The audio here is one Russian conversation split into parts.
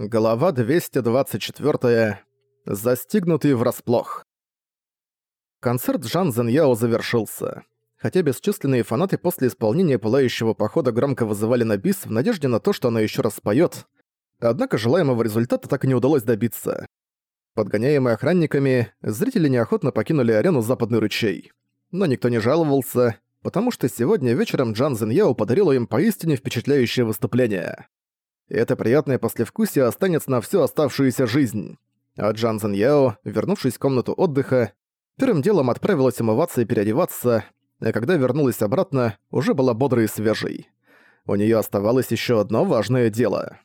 Глава 224. Застигнутый врасплох. Концерт Жан Зеньяо завершился. Хотя бесчисленные фанаты после исполнения пылающего похода громко вызывали на бис в надежде на то, что она еще раз споет, однако желаемого результата так и не удалось добиться. Подгоняемые охранниками, зрители неохотно покинули арену «Западный ручей». Но никто не жаловался, потому что сегодня вечером Джан Зеньяо подарила им поистине впечатляющее выступление это приятное послевкусие останется на всю оставшуюся жизнь. А Джан Зен Яо, вернувшись в комнату отдыха, первым делом отправилась умываться и переодеваться, а когда вернулась обратно, уже была бодрой и свежей. У нее оставалось еще одно важное дело.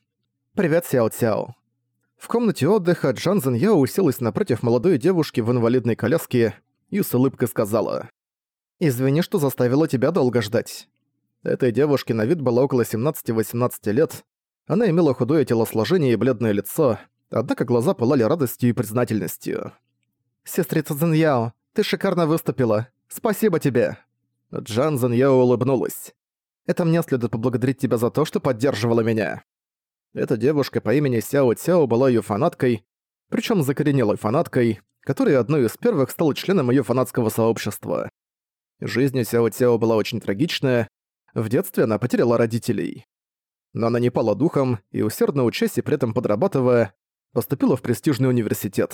«Привет, Сяо Цяо». В комнате отдыха Джан Зен Яо уселась напротив молодой девушки в инвалидной коляске и с улыбкой сказала. «Извини, что заставила тебя долго ждать». Этой девушке на вид было около 17-18 лет, она имела худое телосложение и бледное лицо, однако глаза пылали радостью и признательностью. «Сестрица Зиньяо, ты шикарно выступила. Спасибо тебе!» Джан Зиньяо улыбнулась. «Это мне следует поблагодарить тебя за то, что поддерживала меня». Эта девушка по имени Сяо Цяо была ее фанаткой, причем закоренелой фанаткой, которая одной из первых стала членом ее фанатского сообщества. Жизнь Сяо Цяо была очень трагичная. В детстве она потеряла родителей но она не пала духом и, усердно учась и при этом подрабатывая, поступила в престижный университет.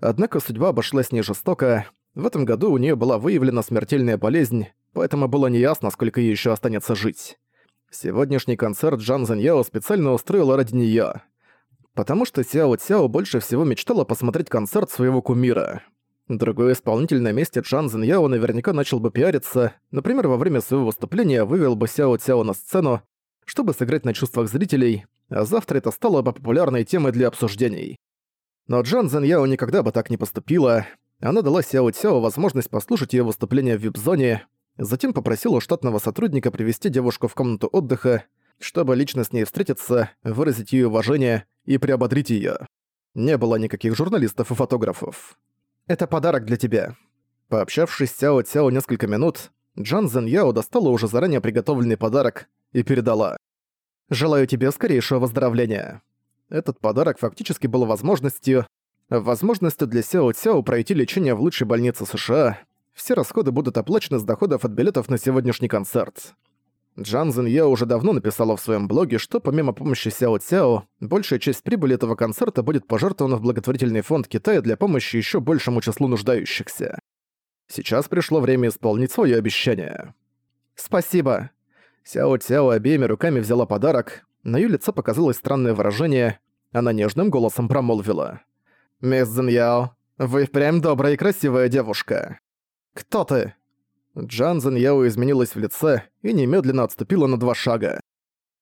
Однако судьба обошлась не жестоко. В этом году у нее была выявлена смертельная болезнь, поэтому было неясно, сколько ей еще останется жить. Сегодняшний концерт Джан Заньяо специально устроила ради нее, потому что Сяо Цяо больше всего мечтала посмотреть концерт своего кумира. Другой исполнитель на месте Джан Зиньяо наверняка начал бы пиариться, например, во время своего выступления вывел бы Сяо Цяо на сцену, чтобы сыграть на чувствах зрителей, а завтра это стало бы популярной темой для обсуждений. Но Джан Зен никогда бы так не поступила. Она дала Сяо Цяо возможность послушать ее выступление в вип-зоне, затем попросила штатного сотрудника привести девушку в комнату отдыха, чтобы лично с ней встретиться, выразить ее уважение и приободрить ее. Не было никаких журналистов и фотографов. «Это подарок для тебя». Пообщавшись с Сяо Цяо несколько минут, Джан Зен Яо достала уже заранее приготовленный подарок и передала. «Желаю тебе скорейшего выздоровления». Этот подарок фактически был возможностью, возможностью для Сяо Цяо пройти лечение в лучшей больнице США. Все расходы будут оплачены с доходов от билетов на сегодняшний концерт. Джан Зин Яо уже давно написала в своем блоге, что помимо помощи Сяо Цяо, большая часть прибыли этого концерта будет пожертвована в благотворительный фонд Китая для помощи еще большему числу нуждающихся. Сейчас пришло время исполнить свое обещание. «Спасибо», Сяо Цяо обеими руками взяла подарок, на её лице показалось странное выражение, она нежным голосом промолвила. «Мисс Зиньяо, вы впрямь добрая и красивая девушка». «Кто ты?» Джан Зиньяо изменилась в лице и немедленно отступила на два шага.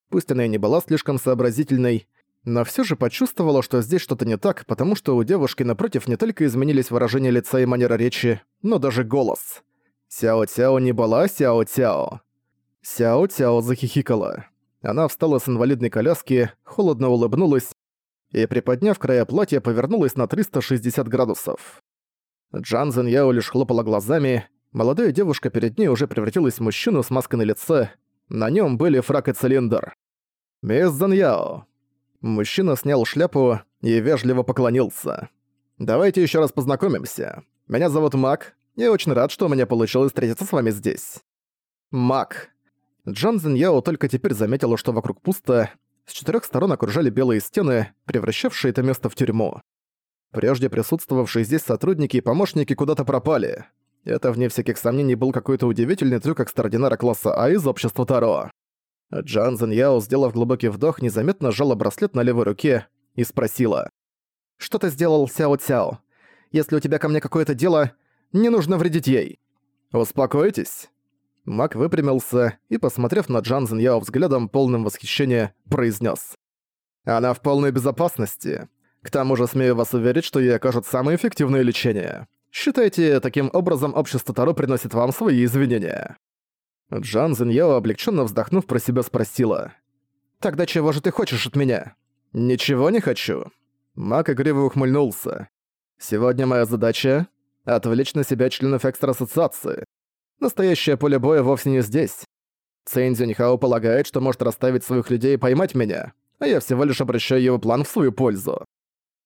Пусть она и не была слишком сообразительной, но всё же почувствовала, что здесь что-то не так, потому что у девушки напротив не только изменились выражение лица и манера речи, но даже голос. Сяо Цяо не была Сяо Цяо. Сяо Цяо захихикала. Она встала с инвалидной коляски, холодно улыбнулась и, приподняв края платья, повернулась на 360 градусов. Джан Зен Яо лишь хлопала глазами, молодая девушка перед ней уже превратилась в мужчину с маской на лице, на нем были фрак и цилиндр. «Мисс Зен Яо». Мужчина снял шляпу и вежливо поклонился. «Давайте еще раз познакомимся. Меня зовут Мак, и очень рад, что у меня получилось встретиться с вами здесь». Мак. Джан Яо только теперь заметила, что вокруг пусто, с четырех сторон окружали белые стены, превращавшие это место в тюрьму. Прежде присутствовавшие здесь сотрудники и помощники куда-то пропали. Это, вне всяких сомнений, был какой-то удивительный трюк экстраординара класса А из общества Таро. Джан Яо, сделав глубокий вдох, незаметно сжала браслет на левой руке и спросила. «Что ты сделал, Сяо Цяо? Если у тебя ко мне какое-то дело, не нужно вредить ей». «Успокойтесь», Мак выпрямился и, посмотрев на Джан Яо взглядом, полным восхищения, произнес: «Она в полной безопасности. К тому же смею вас уверить, что ей окажут самое эффективное лечение. Считайте, таким образом общество Таро приносит вам свои извинения». Джан Яо, облегченно вздохнув, про себя спросила. «Тогда чего же ты хочешь от меня?» «Ничего не хочу». Мак игриво ухмыльнулся. «Сегодня моя задача — отвлечь на себя членов экстра-ассоциации. Настоящее поле боя вовсе не здесь. Цэнь Зюньхао полагает, что может расставить своих людей и поймать меня. а я всего лишь обращаю его план в свою пользу.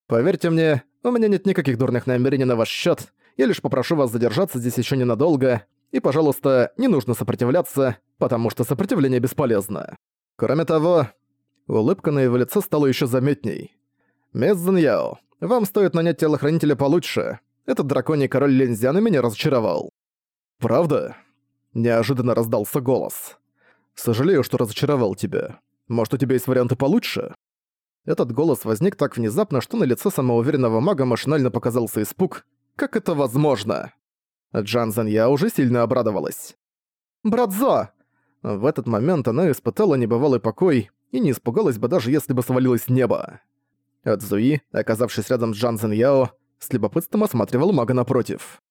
Поверьте мне, у меня нет никаких дурных намерений на ваш счет. Я лишь попрошу вас задержаться здесь еще ненадолго, и, пожалуйста, не нужно сопротивляться, потому что сопротивление бесполезно. Кроме того, улыбка на его лице стала еще заметней. «Мисс Зиньяо, вам стоит нанять телохранителя получше. Этот драконий король Линзяна меня разочаровал». «Правда?» Неожиданно раздался голос. «Сожалею, что разочаровал тебя. Может, у тебя есть варианты получше?» Этот голос возник так внезапно, что на лице самоуверенного мага машинально показался испуг. «Как это возможно?» Джан Занья уже сильно обрадовалась. «Братзо!» В этот момент она испытала небывалый покой и не испугалась бы даже если бы свалилось с неба. Цзуи, оказавшись рядом с Джан Зиньяо, с любопытством осматривал мага напротив.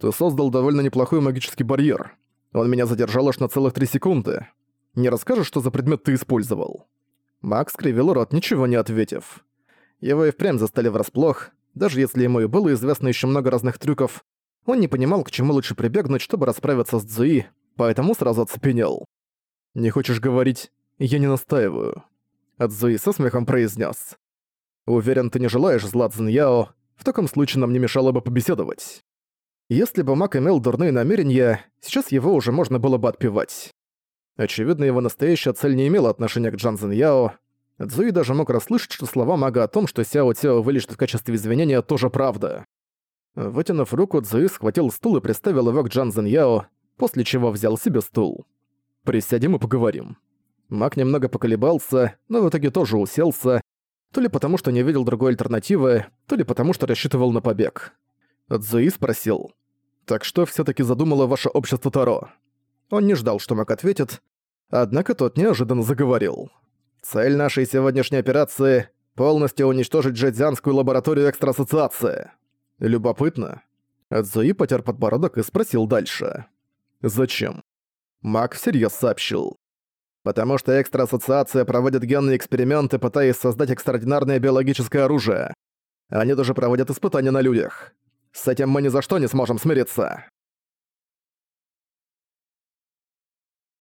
«Ты создал довольно неплохой магический барьер. Он меня задержал аж на целых три секунды. Не расскажешь, что за предмет ты использовал?» Макс скривил рот, ничего не ответив. Его и впрямь застали врасплох, даже если ему и было известно еще много разных трюков, он не понимал, к чему лучше прибегнуть, чтобы расправиться с Цзуи, поэтому сразу оцепенел. «Не хочешь говорить? Я не настаиваю», — Цзуи со смехом произнес. «Уверен, ты не желаешь зла Цзиньяо, в таком случае нам не мешало бы побеседовать». Если бы Мак имел дурные намерения, сейчас его уже можно было бы отпевать. Очевидно, его настоящая цель не имела отношения к Джан Яо. Цзуи даже мог расслышать, что слова мага о том, что Сяо Тяо вылечит в качестве извинения, тоже правда. Вытянув руку, Цзуи схватил стул и приставил его к Джан Яо, после чего взял себе стул. «Присядем и поговорим». Маг немного поколебался, но в итоге тоже уселся, то ли потому, что не видел другой альтернативы, то ли потому, что рассчитывал на побег. Цзуи спросил. «Так что все таки задумало ваше общество Таро?» Он не ждал, что Мак ответит, однако тот неожиданно заговорил. «Цель нашей сегодняшней операции — полностью уничтожить джедзянскую лабораторию экстрасоциации». Любопытно. Цзуи потер подбородок и спросил дальше. «Зачем?» Мак всерьез сообщил. «Потому что экстрасоциация проводит генные эксперименты, пытаясь создать экстраординарное биологическое оружие. Они даже проводят испытания на людях. С этим мы ни за что не сможем смириться».